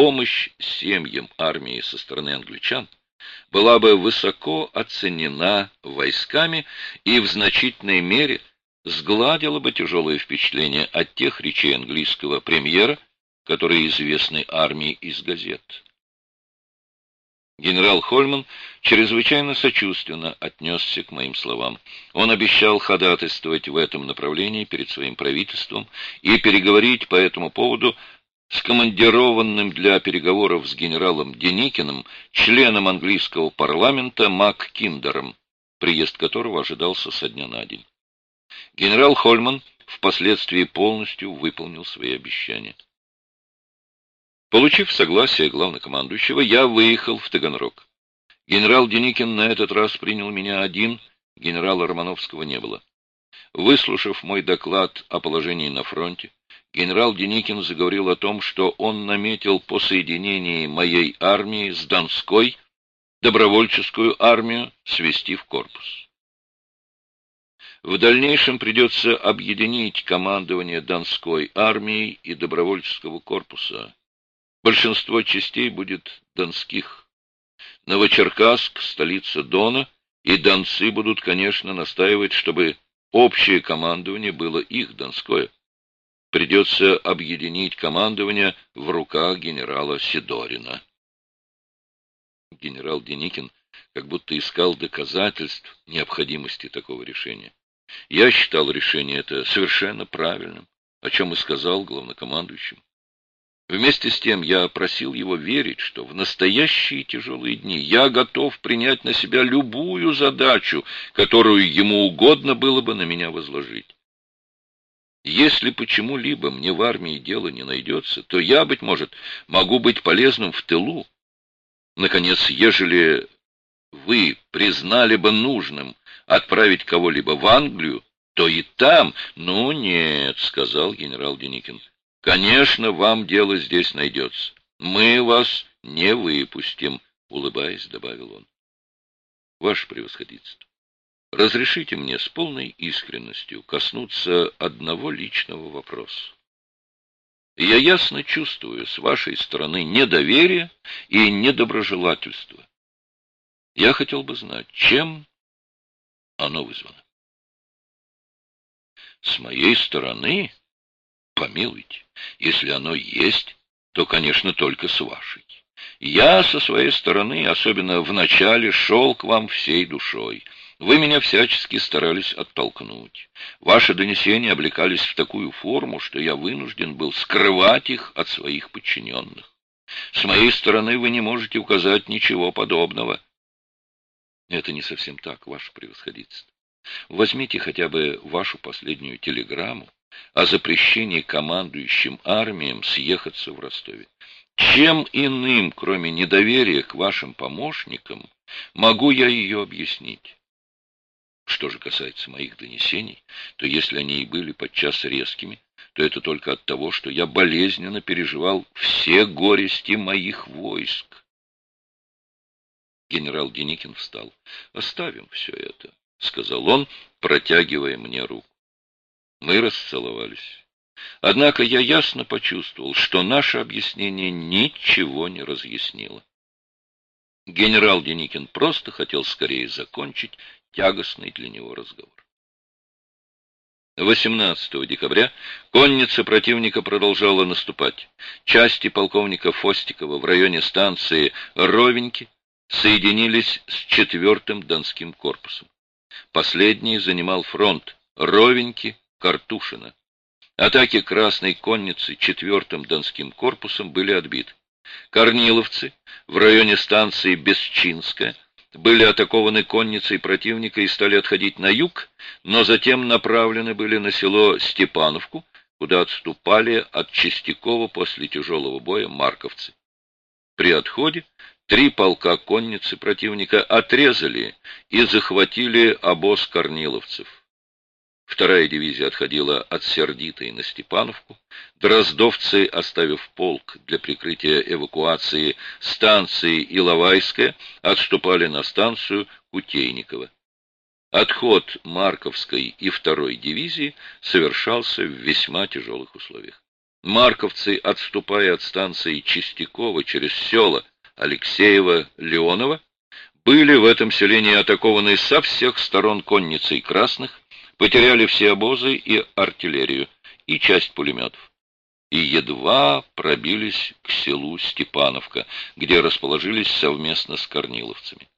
помощь семьям армии со стороны англичан была бы высоко оценена войсками и в значительной мере сгладила бы тяжелое впечатление от тех речей английского премьера, которые известны армии из газет. Генерал Хольман чрезвычайно сочувственно отнесся к моим словам. Он обещал ходатайствовать в этом направлении перед своим правительством и переговорить по этому поводу с командированным для переговоров с генералом Деникиным, членом английского парламента Мак Киндером, приезд которого ожидался со дня на день. Генерал Хольман впоследствии полностью выполнил свои обещания. Получив согласие главнокомандующего, я выехал в Таганрог. Генерал Деникин на этот раз принял меня один, генерала Романовского не было. Выслушав мой доклад о положении на фронте, генерал Деникин заговорил о том, что он наметил по соединении моей армии с Донской добровольческую армию свести в корпус. В дальнейшем придется объединить командование Донской армии и добровольческого корпуса. Большинство частей будет донских. Новочеркасск — столица Дона, и донцы будут, конечно, настаивать, чтобы общее командование было их, донское. Придется объединить командование в руках генерала Сидорина. Генерал Деникин как будто искал доказательств необходимости такого решения. Я считал решение это совершенно правильным, о чем и сказал главнокомандующему. Вместе с тем я просил его верить, что в настоящие тяжелые дни я готов принять на себя любую задачу, которую ему угодно было бы на меня возложить. Если почему-либо мне в армии дело не найдется, то я, быть может, могу быть полезным в тылу. Наконец, ежели вы признали бы нужным отправить кого-либо в Англию, то и там... — Ну, нет, — сказал генерал Деникин. Конечно, вам дело здесь найдется. Мы вас не выпустим, — улыбаясь, добавил он. Ваше превосходительство, разрешите мне с полной искренностью коснуться одного личного вопроса. Я ясно чувствую с вашей стороны недоверие и недоброжелательство. Я хотел бы знать, чем оно вызвано. С моей стороны Помилуйте, если оно есть, то, конечно, только с вашей. Я со своей стороны, особенно в начале, шел к вам всей душой. Вы меня всячески старались оттолкнуть. Ваши донесения облекались в такую форму, что я вынужден был скрывать их от своих подчиненных. С моей стороны вы не можете указать ничего подобного. Это не совсем так, ваше превосходительство. Возьмите хотя бы вашу последнюю телеграмму о запрещении командующим армиям съехаться в Ростове. Чем иным, кроме недоверия к вашим помощникам, могу я ее объяснить? Что же касается моих донесений, то если они и были подчас резкими, то это только от того, что я болезненно переживал все горести моих войск. Генерал Деникин встал. «Оставим все это», — сказал он, протягивая мне руку. Мы расцеловались. Однако я ясно почувствовал, что наше объяснение ничего не разъяснило. Генерал Деникин просто хотел скорее закончить тягостный для него разговор. 18 декабря конница противника продолжала наступать. Части полковника Фостикова в районе станции Ровеньки соединились с четвертым Донским корпусом. Последний занимал фронт Ровеньки Картушина. Атаки Красной конницы четвертым Донским корпусом были отбиты. Корниловцы в районе станции Бесчинская были атакованы конницей противника и стали отходить на юг, но затем направлены были на село Степановку, куда отступали от Чистякова после тяжелого боя марковцы. При отходе три полка конницы противника отрезали и захватили обоз корниловцев. Вторая дивизия отходила от Сердитой на Степановку. Дроздовцы, оставив полк для прикрытия эвакуации станции Иловайская, отступали на станцию Кутейникова. Отход Марковской и второй дивизии совершался в весьма тяжелых условиях. Марковцы, отступая от станции Чистякова через села Алексеева-Леонова, были в этом селении атакованы со всех сторон конницей красных, потеряли все обозы и артиллерию, и часть пулеметов, и едва пробились к селу Степановка, где расположились совместно с корниловцами.